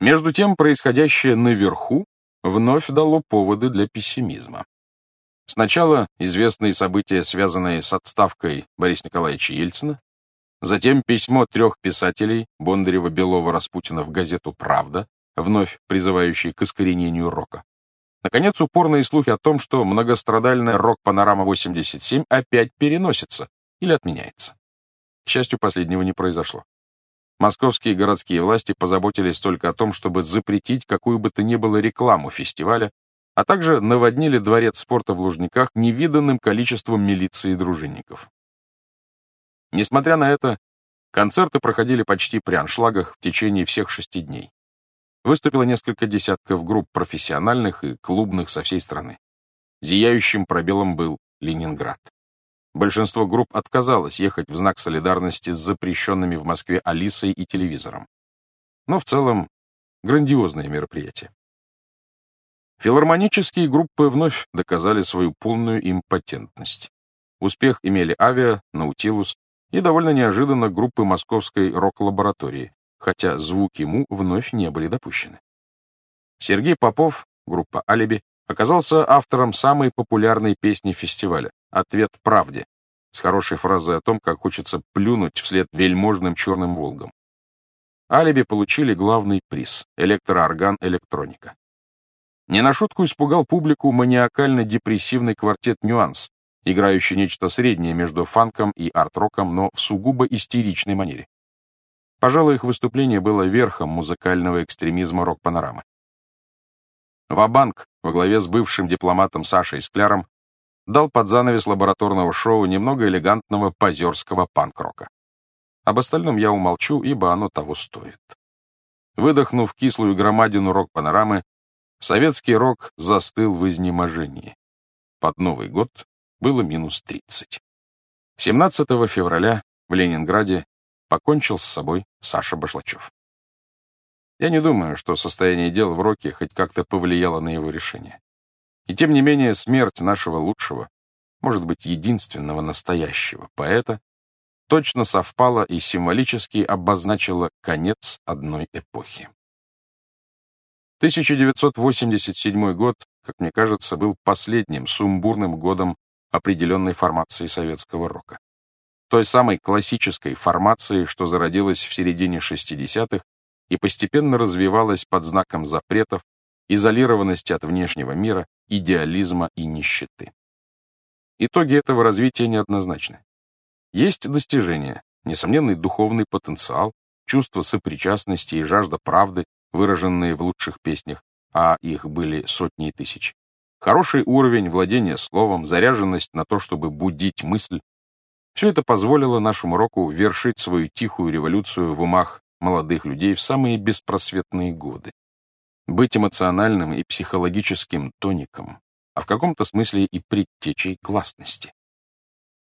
Между тем, происходящее наверху вновь дало поводы для пессимизма. Сначала известные события, связанные с отставкой Бориса Николаевича Ельцина, затем письмо трех писателей Бондарева, Белова, Распутина в газету «Правда», вновь призывающие к искоренению рока. Наконец, упорные слухи о том, что многострадальная рок-панорама-87 опять переносится или отменяется. К счастью, последнего не произошло. Московские городские власти позаботились только о том, чтобы запретить какую бы то ни было рекламу фестиваля, а также наводнили дворец спорта в Лужниках невиданным количеством милиции и дружинников. Несмотря на это, концерты проходили почти при аншлагах в течение всех шести дней. Выступило несколько десятков групп профессиональных и клубных со всей страны. Зияющим пробелом был Ленинград. Большинство групп отказалось ехать в знак солидарности с запрещенными в Москве Алисой и телевизором. Но в целом грандиозное мероприятие. Филармонические группы вновь доказали свою полную импотентность. Успех имели «Авиа», «Наутилус» и довольно неожиданно группы московской рок-лаборатории, хотя звуки ему вновь не были допущены. Сергей Попов, группа «Алиби», оказался автором самой популярной песни фестиваля «Ответ правде», с хорошей фразой о том, как хочется плюнуть вслед вельможным черным «Волгам». «Алиби» получили главный приз — электроорган «Электроника». Не на шутку испугал публику маниакально-депрессивный квартет «Нюанс», играющий нечто среднее между фанком и арт-роком, но в сугубо истеричной манере. Пожалуй, их выступление было верхом музыкального экстремизма рок-панорамы. Вабанк во главе с бывшим дипломатом Сашей Скляром дал под занавес лабораторного шоу немного элегантного позерского панк-рока. Об остальном я умолчу, ибо оно того стоит. Выдохнув кислую громадину рок-панорамы, советский рок застыл в изнеможении. Под Новый год было минус 30. 17 февраля в Ленинграде покончил с собой Саша Башлачев. Я не думаю, что состояние дел в роке хоть как-то повлияло на его решение. И тем не менее смерть нашего лучшего, может быть, единственного настоящего поэта, точно совпала и символически обозначила конец одной эпохи. 1987 год, как мне кажется, был последним сумбурным годом определенной формации советского рока. Той самой классической формации, что зародилась в середине 60-х и постепенно развивалась под знаком запретов, изолированности от внешнего мира, идеализма и нищеты. Итоги этого развития неоднозначны. Есть достижения, несомненный духовный потенциал, чувство сопричастности и жажда правды, выраженные в лучших песнях, а их были сотни и тысяч. Хороший уровень владения словом, заряженность на то, чтобы будить мысль. Все это позволило нашему року вершить свою тихую революцию в умах молодых людей в самые беспросветные годы. Быть эмоциональным и психологическим тоником, а в каком-то смысле и предтечей гласности.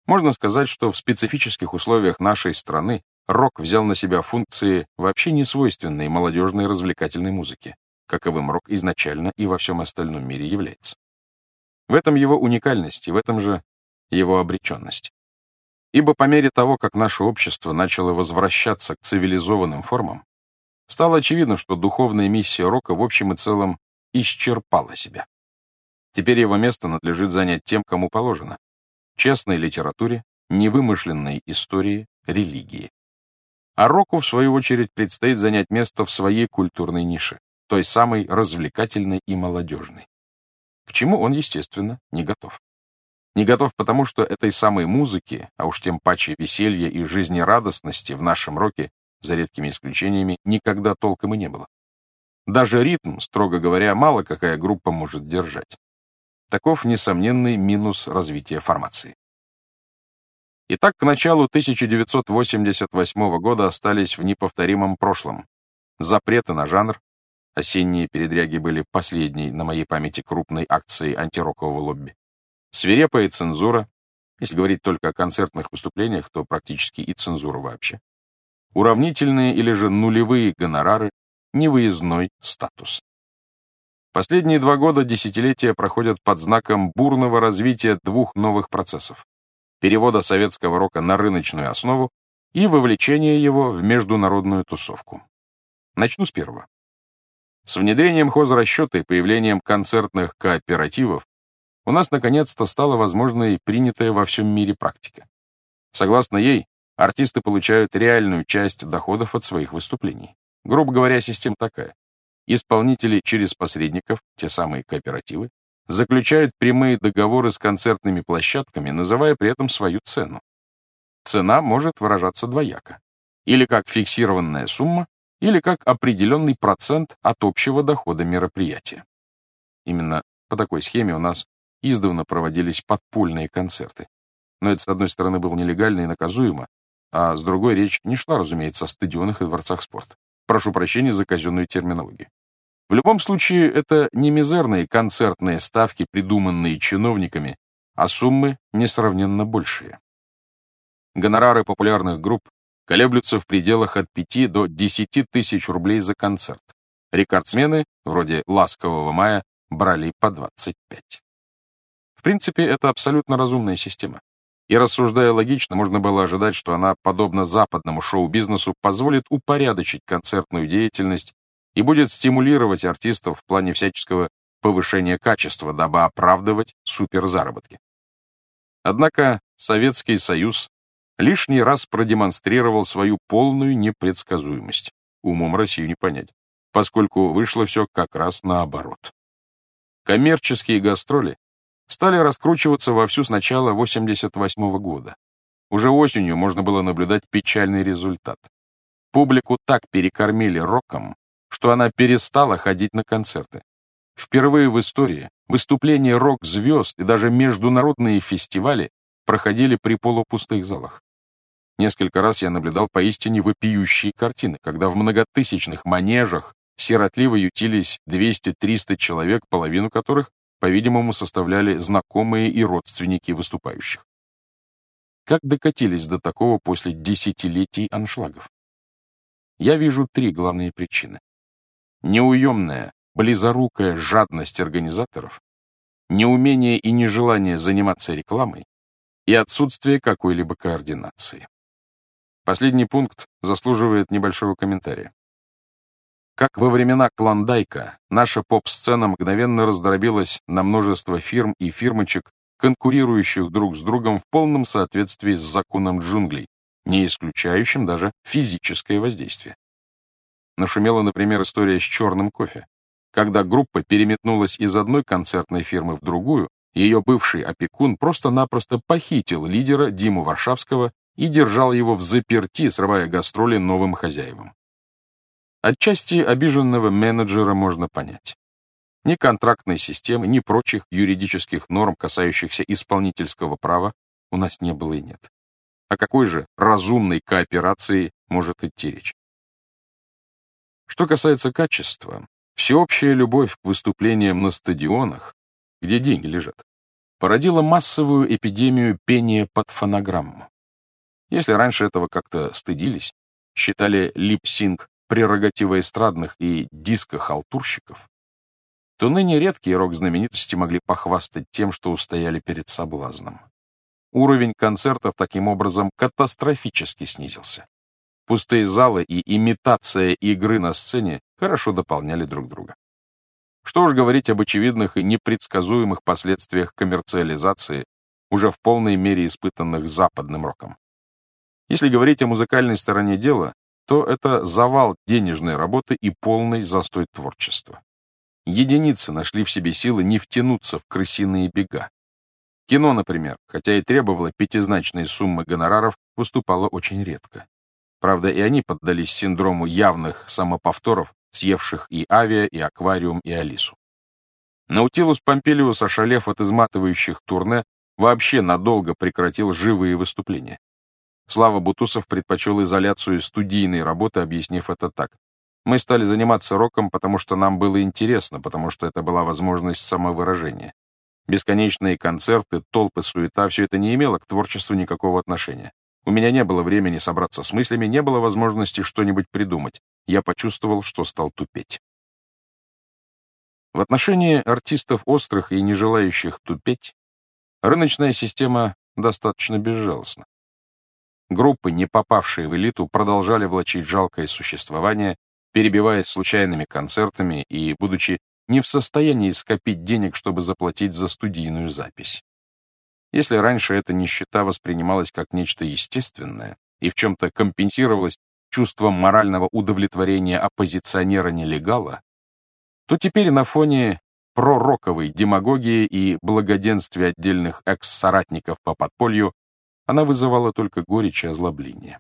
Можно сказать, что в специфических условиях нашей страны рок взял на себя функции вообще не свойственной молодежной развлекательной музыке, каковым рок изначально и во всем остальном мире является. В этом его уникальность и в этом же его обреченность. Ибо по мере того, как наше общество начало возвращаться к цивилизованным формам, стало очевидно, что духовная миссия рока в общем и целом исчерпала себя. Теперь его место надлежит занять тем, кому положено — честной литературе, невымышленной истории, религии. А року, в свою очередь, предстоит занять место в своей культурной нише, той самой развлекательной и молодежной. К чему он, естественно, не готов. Не готов потому, что этой самой музыки, а уж тем паче веселья и жизнерадостности в нашем роке, за редкими исключениями, никогда толком и не было. Даже ритм, строго говоря, мало какая группа может держать. Таков несомненный минус развития формации. Итак, к началу 1988 года остались в неповторимом прошлом. Запреты на жанр. Осенние передряги были последней на моей памяти крупной акцией антирокового лобби. Свирепая цензура. Если говорить только о концертных выступлениях, то практически и цензура вообще. Уравнительные или же нулевые гонорары, невыездной статус. Последние два года десятилетия проходят под знаком бурного развития двух новых процессов перевода советского рока на рыночную основу и вовлечения его в международную тусовку. Начну с первого. С внедрением хозрасчета и появлением концертных кооперативов у нас наконец-то стала возможной принятая во всем мире практика. Согласно ей, артисты получают реальную часть доходов от своих выступлений. Грубо говоря, система такая. Исполнители через посредников, те самые кооперативы, заключают прямые договоры с концертными площадками, называя при этом свою цену. Цена может выражаться двояко. Или как фиксированная сумма, или как определенный процент от общего дохода мероприятия. Именно по такой схеме у нас издавна проводились подпольные концерты. Но это, с одной стороны, было нелегально и наказуемо, а с другой речь не шла, разумеется, о стадионах и дворцах спорта. Прошу прощения за казенную терминологию. В любом случае, это не мизерные концертные ставки, придуманные чиновниками, а суммы несравненно большие. Гонорары популярных групп колеблются в пределах от 5 до 10 тысяч рублей за концерт. Рекордсмены, вроде «Ласкового мая», брали по 25. В принципе, это абсолютно разумная система. И рассуждая логично, можно было ожидать, что она, подобно западному шоу-бизнесу, позволит упорядочить концертную деятельность и будет стимулировать артистов в плане всяческого повышения качества, дабы оправдывать суперзаработки. Однако Советский Союз лишний раз продемонстрировал свою полную непредсказуемость. Умом Россию не понять, поскольку вышло все как раз наоборот. Коммерческие гастроли стали раскручиваться вовсю с начала 88 -го года. Уже осенью можно было наблюдать печальный результат. Публику так перекормили роком, что она перестала ходить на концерты. Впервые в истории выступления рок-звезд и даже международные фестивали проходили при полупустых залах. Несколько раз я наблюдал поистине вопиющие картины, когда в многотысячных манежах сиротливо ютились 200-300 человек, половину которых, по-видимому, составляли знакомые и родственники выступающих. Как докатились до такого после десятилетий аншлагов? Я вижу три главные причины. Неуемная, близорукая жадность организаторов, неумение и нежелание заниматься рекламой и отсутствие какой-либо координации. Последний пункт заслуживает небольшого комментария. Как во времена Клондайка, наша поп-сцена мгновенно раздробилась на множество фирм и фирмочек, конкурирующих друг с другом в полном соответствии с законом джунглей, не исключающим даже физическое воздействие. Нашумела, например, история с черным кофе. Когда группа переметнулась из одной концертной фирмы в другую, ее бывший опекун просто-напросто похитил лидера Диму Варшавского и держал его в заперти, срывая гастроли новым хозяевам. Отчасти обиженного менеджера можно понять. Ни контрактной системы, ни прочих юридических норм, касающихся исполнительского права, у нас не было и нет. О какой же разумной кооперации может идти речь? Что касается качества, всеобщая любовь к выступлениям на стадионах, где деньги лежат, породила массовую эпидемию пения под фонограмму. Если раньше этого как-то стыдились, считали лип-синг прерогативой эстрадных и диско-халтурщиков, то ныне редкие рок-знаменитости могли похвастать тем, что устояли перед соблазном. Уровень концертов таким образом катастрофически снизился. Пустые залы и имитация игры на сцене хорошо дополняли друг друга. Что уж говорить об очевидных и непредсказуемых последствиях коммерциализации, уже в полной мере испытанных западным роком. Если говорить о музыкальной стороне дела, то это завал денежной работы и полный застой творчества. Единицы нашли в себе силы не втянуться в крысиные бега. Кино, например, хотя и требовало пятизначные суммы гонораров, выступало очень редко. Правда, и они поддались синдрому явных самоповторов, съевших и авиа, и аквариум, и Алису. Наутилус Помпилиус, ошалев от изматывающих турне, вообще надолго прекратил живые выступления. Слава Бутусов предпочел изоляцию студийной работы, объяснив это так. Мы стали заниматься роком, потому что нам было интересно, потому что это была возможность самовыражения. Бесконечные концерты, толпы, суета — все это не имело к творчеству никакого отношения. У меня не было времени собраться с мыслями, не было возможности что-нибудь придумать. Я почувствовал, что стал тупеть. В отношении артистов острых и не желающих тупеть, рыночная система достаточно безжалостна. Группы, не попавшие в элиту, продолжали влачить жалкое существование, перебиваясь случайными концертами и будучи не в состоянии скопить денег, чтобы заплатить за студийную запись. Если раньше эта нищета воспринималась как нечто естественное и в чем-то компенсировалась чувством морального удовлетворения оппозиционера-нелегала, то теперь на фоне пророковой демагогии и благоденствия отдельных экс-соратников по подполью она вызывала только горечь и озлобление.